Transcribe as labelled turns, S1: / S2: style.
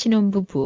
S1: 신혼부부.